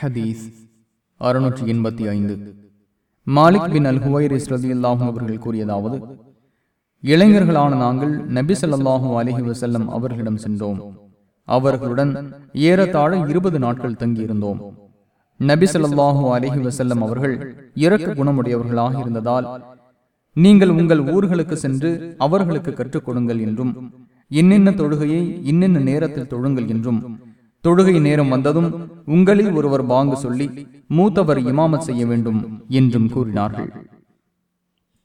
ஹதீஸ் அறுநூற்றி எண்பத்தி ஐந்து. மாலிக் பின் அல் ஹுவைரிஸ் ரதியுல்லாஹும் அவர்கள் கூறியதாவது இளைஞர்களான நாங்கள் நபி சொல்லாஹும் அலஹி வசல்லம் அவர்களிடம் சென்றோம். அவர்களுடன் ஏறத்தாழ இருபது நாட்கள் தங்கியிருந்தோம். நபி ஸல்லல்லாஹு அலஹி வசல்லம் அவர்கள் இறக்க குணமுடையவர்களாக இருந்ததால் நீங்கள் உங்கள் ஊர்களுக்கு சென்று அவர்களுக்கு கற்றுக் கொடுங்கள் என்றும் என்னென்ன தொழுகையை இன்னென்ன நேரத்தில் தொழுங்கள் என்றும் தொழுகை நேரம் வந்ததும் உங்களில் ஒருவர் பாங்கு சொல்லி மூத்தவர் இமாமத் செய்ய வேண்டும் என்றும் கூறினார்கள்.